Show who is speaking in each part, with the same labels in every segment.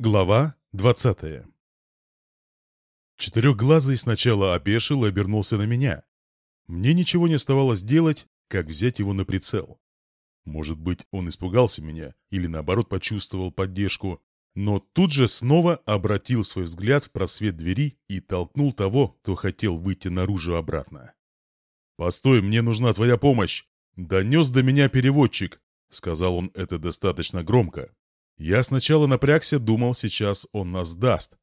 Speaker 1: Глава двадцатая Четырехглазый сначала опешил и обернулся на меня. Мне ничего не оставалось делать, как взять его на прицел. Может быть, он испугался меня или наоборот почувствовал поддержку, но тут же снова обратил свой взгляд в просвет двери и толкнул того, кто хотел выйти наружу обратно. «Постой, мне нужна твоя помощь!» «Донес до меня переводчик», — сказал он это достаточно громко, я сначала напрягся, думал, сейчас он нас даст.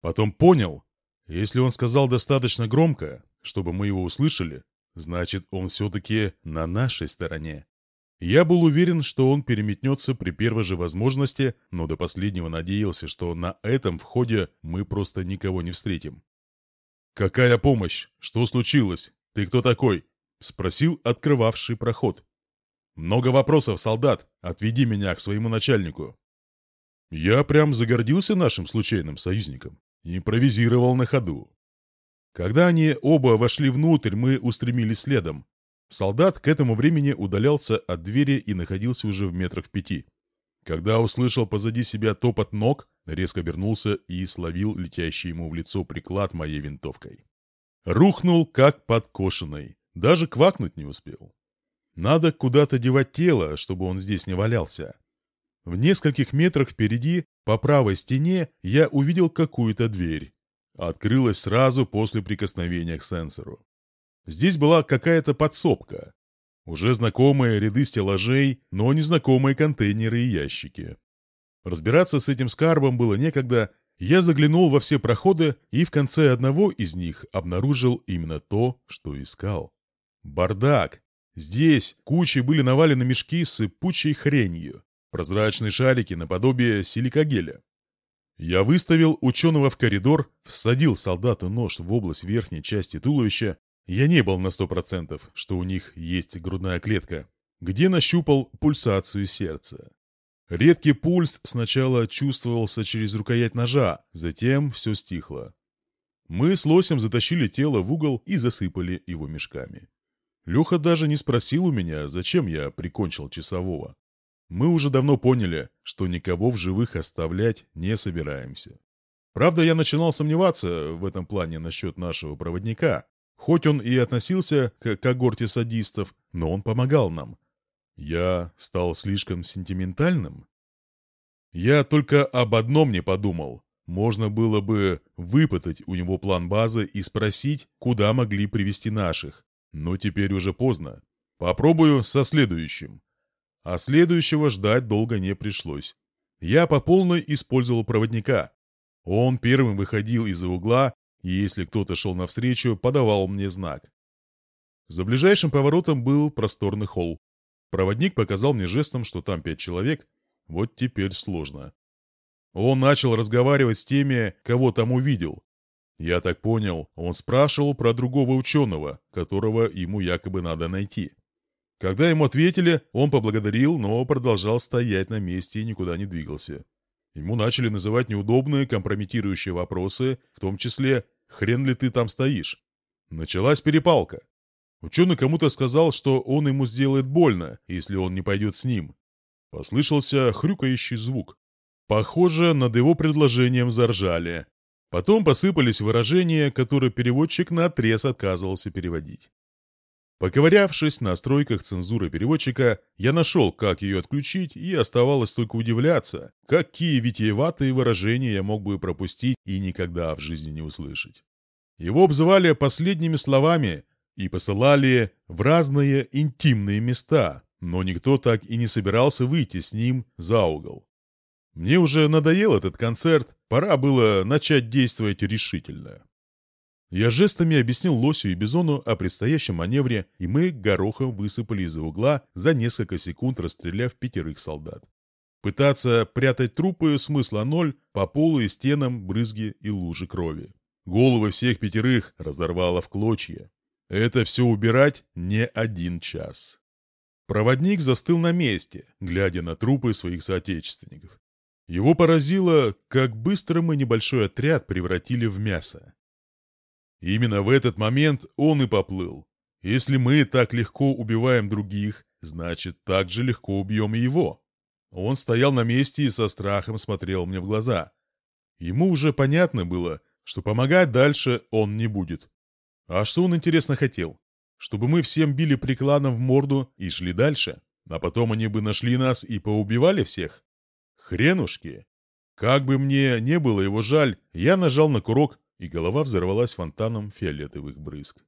Speaker 1: Потом понял, если он сказал достаточно громко, чтобы мы его услышали, значит, он все-таки на нашей стороне. Я был уверен, что он переметнется при первой же возможности, но до последнего надеялся, что на этом входе мы просто никого не встретим. «Какая помощь? Что случилось? Ты кто такой?» — спросил открывавший проход. «Много вопросов, солдат. Отведи меня к своему начальнику». Я прям загордился нашим случайным союзником. Импровизировал на ходу. Когда они оба вошли внутрь, мы устремились следом. Солдат к этому времени удалялся от двери и находился уже в метрах пяти. Когда услышал позади себя топот ног, резко обернулся и словил летящий ему в лицо приклад моей винтовкой. Рухнул, как подкошенный. Даже квакнуть не успел. Надо куда-то девать тело, чтобы он здесь не валялся. В нескольких метрах впереди, по правой стене, я увидел какую-то дверь. Открылась сразу после прикосновения к сенсору. Здесь была какая-то подсобка. Уже знакомые ряды стеллажей, но незнакомые контейнеры и ящики. Разбираться с этим скарбом было некогда, я заглянул во все проходы и в конце одного из них обнаружил именно то, что искал. Бардак! Здесь кучей были навалены мешки с сыпучей хренью. Прозрачные шарики наподобие силикогеля. Я выставил ученого в коридор, всадил солдату нож в область верхней части туловища. Я не был на сто процентов, что у них есть грудная клетка, где нащупал пульсацию сердца. Редкий пульс сначала чувствовался через рукоять ножа, затем все стихло. Мы с лосем затащили тело в угол и засыпали его мешками. Леха даже не спросил у меня, зачем я прикончил часового. Мы уже давно поняли, что никого в живых оставлять не собираемся. Правда, я начинал сомневаться в этом плане насчет нашего проводника. Хоть он и относился к когорте садистов, но он помогал нам. Я стал слишком сентиментальным? Я только об одном не подумал. Можно было бы выпытать у него план базы и спросить, куда могли привести наших. Но теперь уже поздно. Попробую со следующим. А следующего ждать долго не пришлось. Я по полной использовал проводника. Он первым выходил из-за угла, и если кто-то шел навстречу, подавал мне знак. За ближайшим поворотом был просторный холл. Проводник показал мне жестом, что там пять человек. Вот теперь сложно. Он начал разговаривать с теми, кого там увидел. Я так понял, он спрашивал про другого ученого, которого ему якобы надо найти. Когда ему ответили, он поблагодарил, но продолжал стоять на месте и никуда не двигался. Ему начали называть неудобные, компрометирующие вопросы, в том числе «Хрен ли ты там стоишь?». Началась перепалка. Ученый кому-то сказал, что он ему сделает больно, если он не пойдет с ним. Послышался хрюкающий звук. Похоже, над его предложением заржали. Потом посыпались выражения, которые переводчик наотрез отказывался переводить. Поковырявшись на настройках цензуры переводчика, я нашел, как ее отключить, и оставалось только удивляться, какие витиеватые выражения я мог бы пропустить и никогда в жизни не услышать. Его обзывали последними словами и посылали в разные интимные места, но никто так и не собирался выйти с ним за угол. Мне уже надоел этот концерт, пора было начать действовать решительно. Я жестами объяснил Лосю и Бизону о предстоящем маневре, и мы горохом высыпали из-за угла, за несколько секунд расстреляв пятерых солдат. Пытаться прятать трупы смысла ноль, по полу и стенам брызги и лужи крови. Головы всех пятерых разорвало в клочья. Это все убирать не один час. Проводник застыл на месте, глядя на трупы своих соотечественников. Его поразило, как быстро мы небольшой отряд превратили в мясо. Именно в этот момент он и поплыл. Если мы так легко убиваем других, значит, так же легко убьем и его. Он стоял на месте и со страхом смотрел мне в глаза. Ему уже понятно было, что помогать дальше он не будет. А что он, интересно, хотел? Чтобы мы всем били прикладом в морду и шли дальше? А потом они бы нашли нас и поубивали всех? Хренушки! Как бы мне не было его жаль, я нажал на курок, и голова взорвалась фонтаном фиолетовых брызг.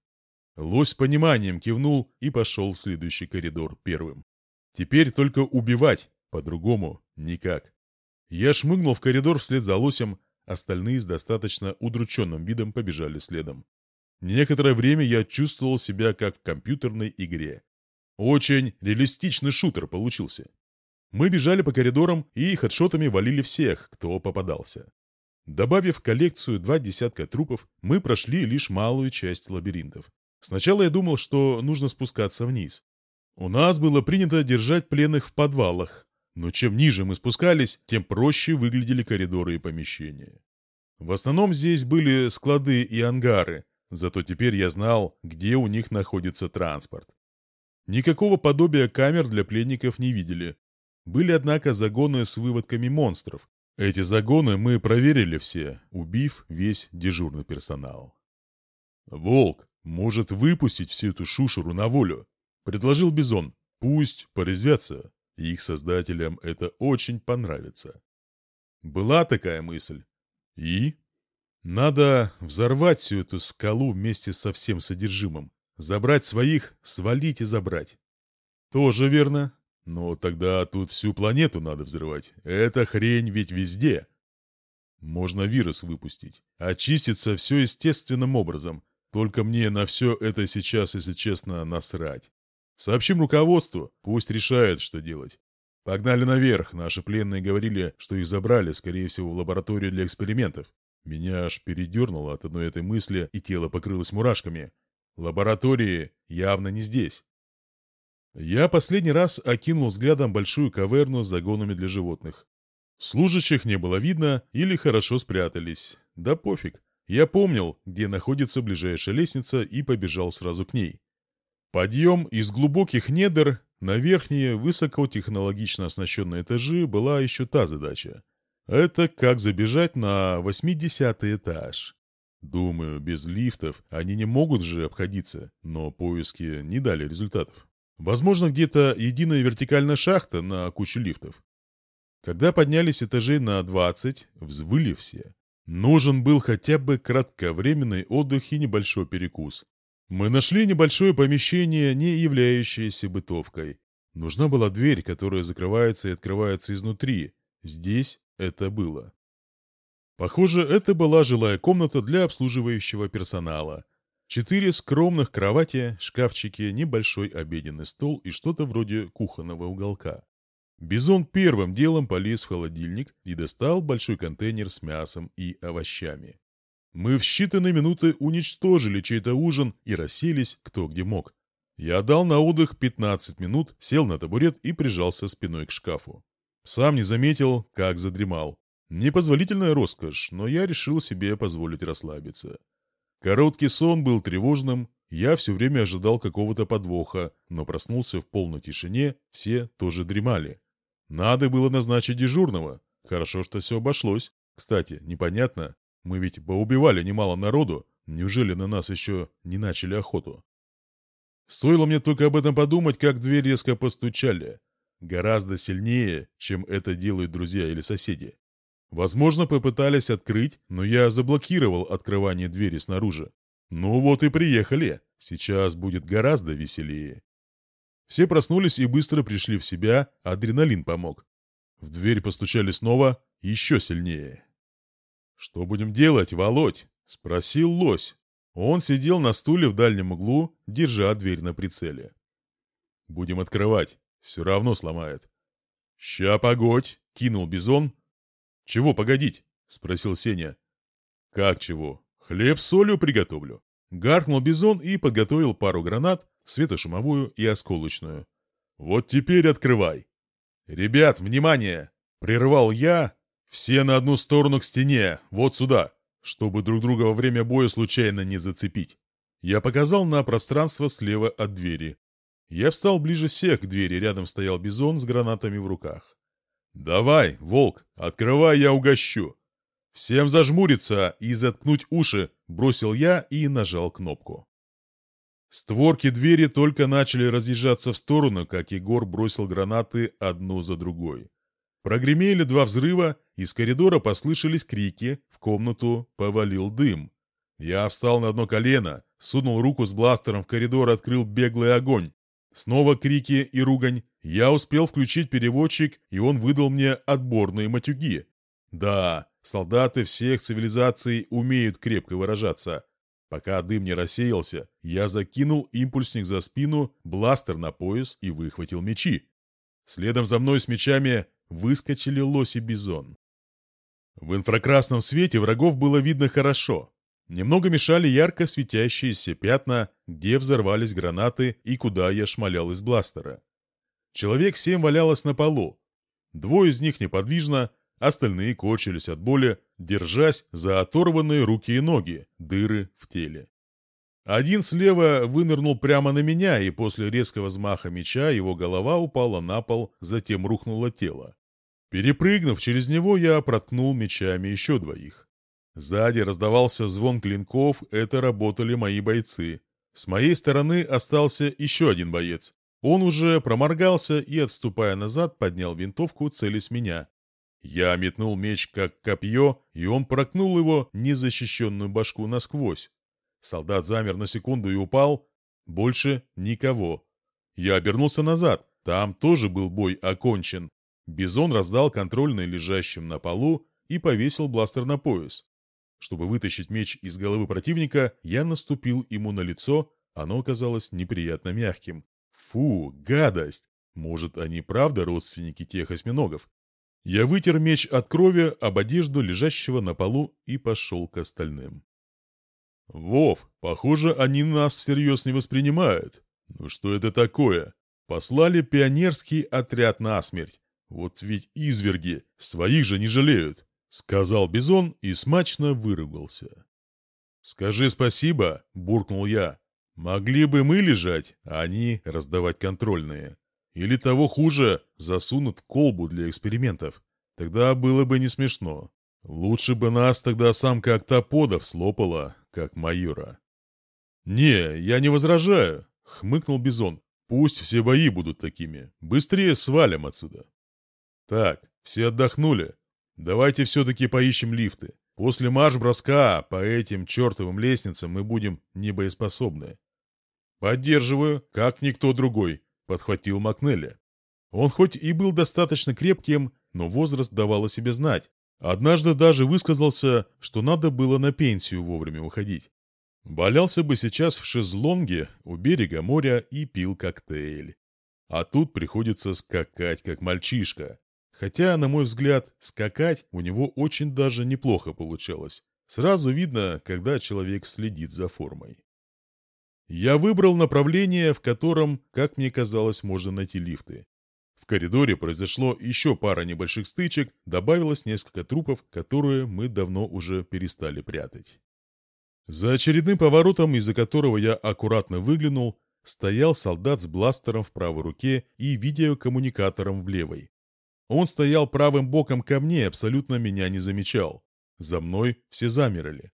Speaker 1: Лось пониманием кивнул и пошел в следующий коридор первым. Теперь только убивать, по-другому никак. Я шмыгнул в коридор вслед за лосем, остальные с достаточно удрученным видом побежали следом. Некоторое время я чувствовал себя как в компьютерной игре. Очень реалистичный шутер получился. Мы бежали по коридорам и хедшотами валили всех, кто попадался. Добавив в коллекцию два десятка трупов, мы прошли лишь малую часть лабиринтов. Сначала я думал, что нужно спускаться вниз. У нас было принято держать пленных в подвалах, но чем ниже мы спускались, тем проще выглядели коридоры и помещения. В основном здесь были склады и ангары, зато теперь я знал, где у них находится транспорт. Никакого подобия камер для пленников не видели, были, однако, загоны с выводками монстров. Эти загоны мы проверили все, убив весь дежурный персонал. «Волк может выпустить всю эту шушеру на волю», — предложил Бизон. «Пусть порезвятся. Их создателям это очень понравится». Была такая мысль. И? Надо взорвать всю эту скалу вместе со всем содержимым. Забрать своих, свалить и забрать. Тоже верно. Но тогда тут всю планету надо взрывать. Эта хрень ведь везде. Можно вирус выпустить. Очистится все естественным образом. Только мне на все это сейчас, если честно, насрать. Сообщим руководству, пусть решает, что делать. Погнали наверх. Наши пленные говорили, что их забрали, скорее всего, в лабораторию для экспериментов. Меня аж передернуло от одной этой мысли, и тело покрылось мурашками. Лаборатории явно не здесь. Я последний раз окинул взглядом большую каверну с загонами для животных. Служащих не было видно или хорошо спрятались. Да пофиг. Я помнил, где находится ближайшая лестница и побежал сразу к ней. Подъем из глубоких недр на верхние высокотехнологично оснащенные этажи была еще та задача. Это как забежать на 80 этаж. Думаю, без лифтов они не могут же обходиться, но поиски не дали результатов. Возможно, где-то единая вертикальная шахта на кучу лифтов. Когда поднялись этажей на 20, взвыли все. Нужен был хотя бы кратковременный отдых и небольшой перекус. Мы нашли небольшое помещение, не являющееся бытовкой. Нужна была дверь, которая закрывается и открывается изнутри. Здесь это было. Похоже, это была жилая комната для обслуживающего персонала. Четыре скромных кровати, шкафчики, небольшой обеденный стол и что-то вроде кухонного уголка. Бизон первым делом полез в холодильник и достал большой контейнер с мясом и овощами. Мы в считанные минуты уничтожили чей-то ужин и расселись кто где мог. Я дал на отдых 15 минут, сел на табурет и прижался спиной к шкафу. Сам не заметил, как задремал. Непозволительная роскошь, но я решил себе позволить расслабиться. Короткий сон был тревожным, я все время ожидал какого-то подвоха, но проснулся в полной тишине, все тоже дремали. Надо было назначить дежурного. Хорошо, что все обошлось. Кстати, непонятно, мы ведь поубивали немало народу, неужели на нас еще не начали охоту? Стоило мне только об этом подумать, как дверь резко постучали. Гораздо сильнее, чем это делают друзья или соседи. Возможно, попытались открыть, но я заблокировал открывание двери снаружи. Ну вот и приехали. Сейчас будет гораздо веселее. Все проснулись и быстро пришли в себя, адреналин помог. В дверь постучали снова, еще сильнее. «Что будем делать, Володь?» — спросил лось. Он сидел на стуле в дальнем углу, держа дверь на прицеле. «Будем открывать. Все равно сломает». «Ща погодь!» — кинул Бизон, «Чего погодить?» — спросил Сеня. «Как чего? Хлеб с солью приготовлю». Гаркнул Бизон и подготовил пару гранат, светошумовую и осколочную. «Вот теперь открывай». «Ребят, внимание!» — прервал я. «Все на одну сторону к стене, вот сюда, чтобы друг друга во время боя случайно не зацепить». Я показал на пространство слева от двери. Я встал ближе всех к двери, рядом стоял Бизон с гранатами в руках. «Давай, волк, открывай, я угощу!» «Всем зажмуриться и заткнуть уши!» – бросил я и нажал кнопку. Створки двери только начали разъезжаться в сторону, как Егор бросил гранаты одну за другой. Прогремели два взрыва, из коридора послышались крики, в комнату повалил дым. Я встал на одно колено, сунул руку с бластером в коридор, открыл беглый огонь. Снова крики и ругань. Я успел включить переводчик, и он выдал мне отборные матюги. Да, солдаты всех цивилизаций умеют крепко выражаться. Пока дым не рассеялся, я закинул импульсник за спину, бластер на пояс и выхватил мечи. Следом за мной с мечами выскочили лось и бизон. В инфракрасном свете врагов было видно хорошо. Немного мешали ярко светящиеся пятна, где взорвались гранаты и куда я шмалял из бластера. Человек семь валялось на полу. Двое из них неподвижно, Остальные корчились от боли, держась за оторванные руки и ноги, дыры в теле. Один слева вынырнул прямо на меня, и после резкого взмаха меча его голова упала на пол, затем рухнуло тело. Перепрыгнув через него, я проткнул мечами еще двоих. Сзади раздавался звон клинков, это работали мои бойцы. С моей стороны остался еще один боец. Он уже проморгался и, отступая назад, поднял винтовку, целясь меня. Я метнул меч как копье, и он прокнул его незащищенную башку насквозь. Солдат замер на секунду и упал. Больше никого. Я обернулся назад. Там тоже был бой окончен. Бизон раздал контрольный лежащим на полу и повесил бластер на пояс. Чтобы вытащить меч из головы противника, я наступил ему на лицо, оно оказалось неприятно мягким. Фу, гадость! Может, они правда родственники тех осьминогов? Я вытер меч от крови об одежду лежащего на полу и пошел к остальным. «Вов, похоже, они нас всерьез не воспринимают. Ну что это такое? Послали пионерский отряд на смерть. Вот ведь изверги, своих же не жалеют», — сказал Бизон и смачно выругался. «Скажи спасибо», — буркнул я. «Могли бы мы лежать, а они раздавать контрольные». Или того хуже, засунут колбу для экспериментов. Тогда было бы не смешно. Лучше бы нас тогда самка октоподов слопала, как майора. «Не, я не возражаю», — хмыкнул Бизон. «Пусть все бои будут такими. Быстрее свалим отсюда». «Так, все отдохнули. Давайте все-таки поищем лифты. После марш-броска по этим чертовым лестницам мы будем небоеспособны». «Поддерживаю, как никто другой», — подхватил Макнелли. Он хоть и был достаточно крепким, но возраст давал о себе знать. Однажды даже высказался, что надо было на пенсию вовремя уходить. Валялся бы сейчас в шезлонге у берега моря и пил коктейль. А тут приходится скакать, как мальчишка. Хотя, на мой взгляд, скакать у него очень даже неплохо получалось. Сразу видно, когда человек следит за формой. Я выбрал направление, в котором, как мне казалось, можно найти лифты. В коридоре произошло еще пара небольших стычек, добавилось несколько трупов, которые мы давно уже перестали прятать. За очередным поворотом, из-за которого я аккуратно выглянул, стоял солдат с бластером в правой руке и видеокоммуникатором в левой. Он стоял правым боком ко мне, абсолютно меня не замечал. За мной все замерли.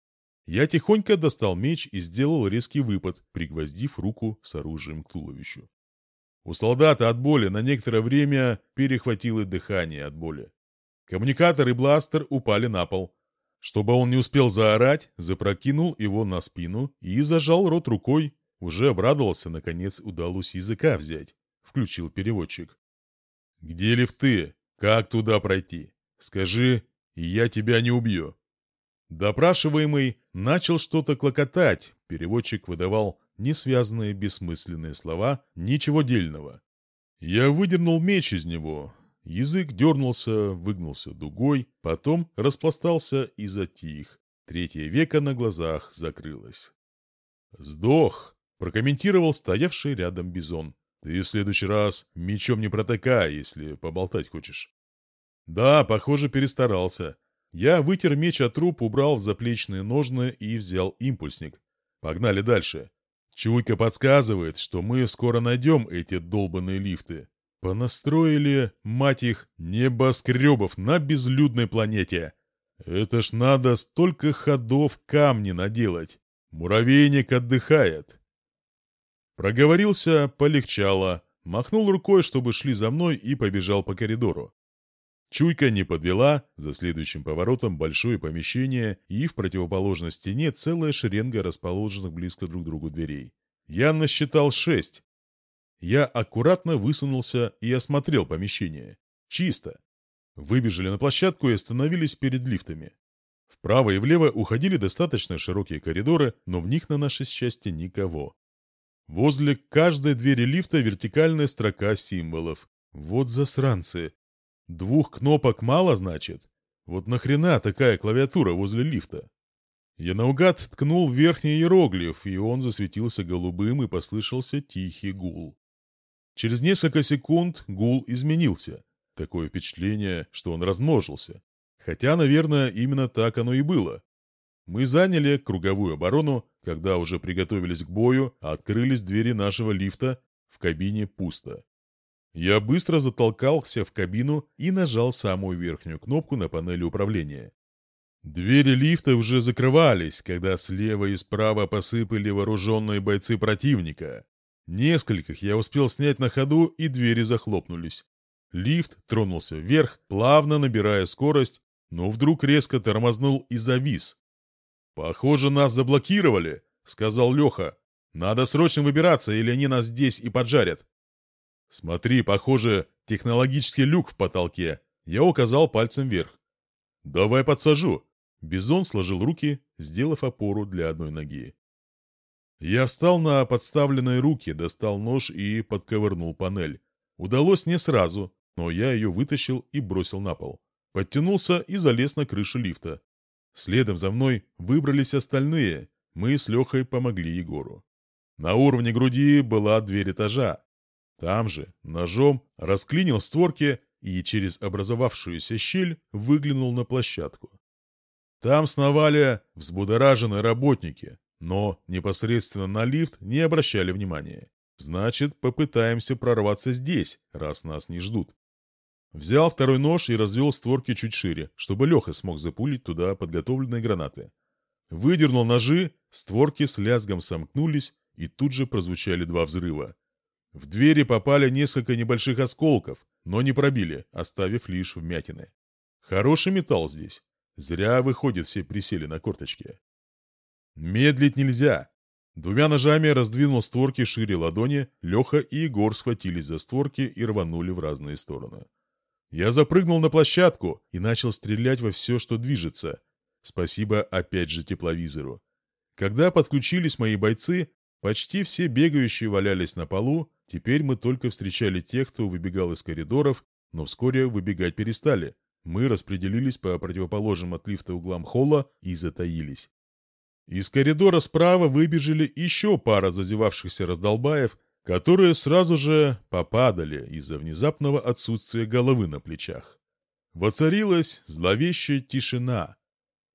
Speaker 1: Я тихонько достал меч и сделал резкий выпад, пригвоздив руку с оружием к туловищу. У солдата от боли на некоторое время перехватило дыхание от боли. Коммуникатор и бластер упали на пол. Чтобы он не успел заорать, запрокинул его на спину и зажал рот рукой. Уже обрадовался, наконец удалось языка взять. Включил переводчик. «Где лифты? Как туда пройти? Скажи, я тебя не убью». Допрашиваемый начал что-то клокотать, переводчик выдавал несвязанные бессмысленные слова, ничего дельного. Я выдернул меч из него. Язык дернулся, выгнулся дугой, потом распластался и затих. Третье веко на глазах закрылось. «Сдох!» — прокомментировал стоявший рядом бизон. «Ты в следующий раз мечом не протыкай, если поболтать хочешь». «Да, похоже, перестарался. Я вытер меч от труп, убрал в заплечные ножны и взял импульсник. Погнали дальше. Чуйка подсказывает, что мы скоро найдем эти долбанные лифты. Понастроили, мать их, небоскребов на безлюдной планете. Это ж надо столько ходов камни наделать. Муравейник отдыхает. Проговорился, полегчало, махнул рукой, чтобы шли за мной и побежал по коридору. Чуйка не подвела, за следующим поворотом большое помещение и в противоположной стене целая шеренга расположенных близко друг к другу дверей. Я насчитал шесть. Я аккуратно высунулся и осмотрел помещение. Чисто. Выбежали на площадку и остановились перед лифтами. Вправо и влево уходили достаточно широкие коридоры, но в них на наше счастье никого. Возле каждой двери лифта вертикальная строка символов. Вот засранцы. Двух кнопок мало, значит? Вот нахрена такая клавиатура возле лифта? Я наугад ткнул верхний иероглиф, и он засветился голубым, и послышался тихий гул. Через несколько секунд гул изменился. Такое впечатление, что он размножился. Хотя, наверное, именно так оно и было. Мы заняли круговую оборону, когда уже приготовились к бою, а открылись двери нашего лифта, в кабине пусто. Я быстро затолкался в кабину и нажал самую верхнюю кнопку на панели управления. Двери лифта уже закрывались, когда слева и справа посыпали вооруженные бойцы противника. Нескольких я успел снять на ходу, и двери захлопнулись. Лифт тронулся вверх, плавно набирая скорость, но вдруг резко тормознул и завис. «Похоже, нас заблокировали», — сказал Леха. «Надо срочно выбираться, или они нас здесь и поджарят». «Смотри, похоже, технологический люк в потолке». Я указал пальцем вверх. «Давай подсажу». Бизон сложил руки, сделав опору для одной ноги. Я встал на подставленные руки, достал нож и подковырнул панель. Удалось не сразу, но я ее вытащил и бросил на пол. Подтянулся и залез на крышу лифта. Следом за мной выбрались остальные. Мы с Лехой помогли Егору. На уровне груди была дверь этажа, там же ножом расклинил створки и через образовавшуюся щель выглянул на площадку. Там сновали взбудораженные работники, но непосредственно на лифт не обращали внимания. Значит, попытаемся прорваться здесь, раз нас не ждут. Взял второй нож и развел створки чуть шире, чтобы Леха смог запулить туда подготовленные гранаты. Выдернул ножи, створки с лязгом сомкнулись, и тут же прозвучали два взрыва. В двери попали несколько небольших осколков, но не пробили, оставив лишь вмятины. Хороший металл здесь. Зря, выходит, все присели на корточки. Медлить нельзя. Двумя ножами раздвинул створки шире ладони, Леха и Егор схватились за створки и рванули в разные стороны. Я запрыгнул на площадку и начал стрелять во все, что движется. Спасибо опять же тепловизору. Когда подключились мои бойцы, почти все бегающие валялись на полу, Теперь мы только встречали тех, кто выбегал из коридоров, но вскоре выбегать перестали. Мы распределились по противоположным от лифта углам холла и затаились. Из коридора справа выбежали еще пара зазевавшихся раздолбаев, которые сразу же попадали из-за внезапного отсутствия головы на плечах. Воцарилась зловещая тишина.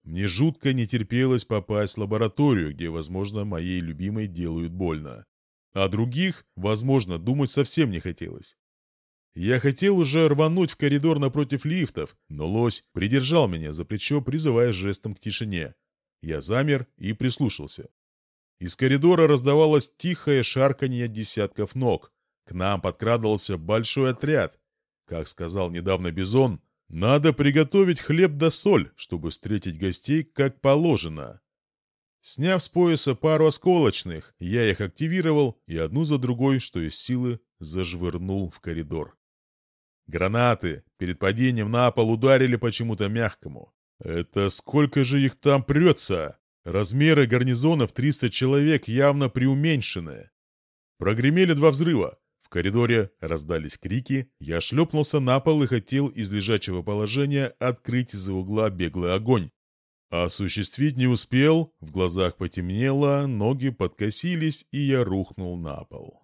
Speaker 1: Мне жутко не терпелось попасть в лабораторию, где, возможно, моей любимой делают больно. А других, возможно, думать совсем не хотелось. Я хотел уже рвануть в коридор напротив лифтов, но лось придержал меня за плечо, призывая жестом к тишине. Я замер и прислушался. Из коридора раздавалось тихое шарканье десятков ног. К нам подкрадывался большой отряд. Как сказал недавно Бизон, надо приготовить хлеб да соль, чтобы встретить гостей как положено. Сняв с пояса пару осколочных, я их активировал и одну за другой, что из силы, зажвырнул в коридор. Гранаты перед падением на пол ударили почему-то мягкому. Это сколько же их там прется? Размеры гарнизона в 300 человек явно преуменьшены. Прогремели два взрыва. В коридоре раздались крики. Я шлепнулся на пол и хотел из лежачего положения открыть из-за угла беглый огонь. Осуществить не успел, в глазах потемнело, ноги подкосились, и я рухнул на пол.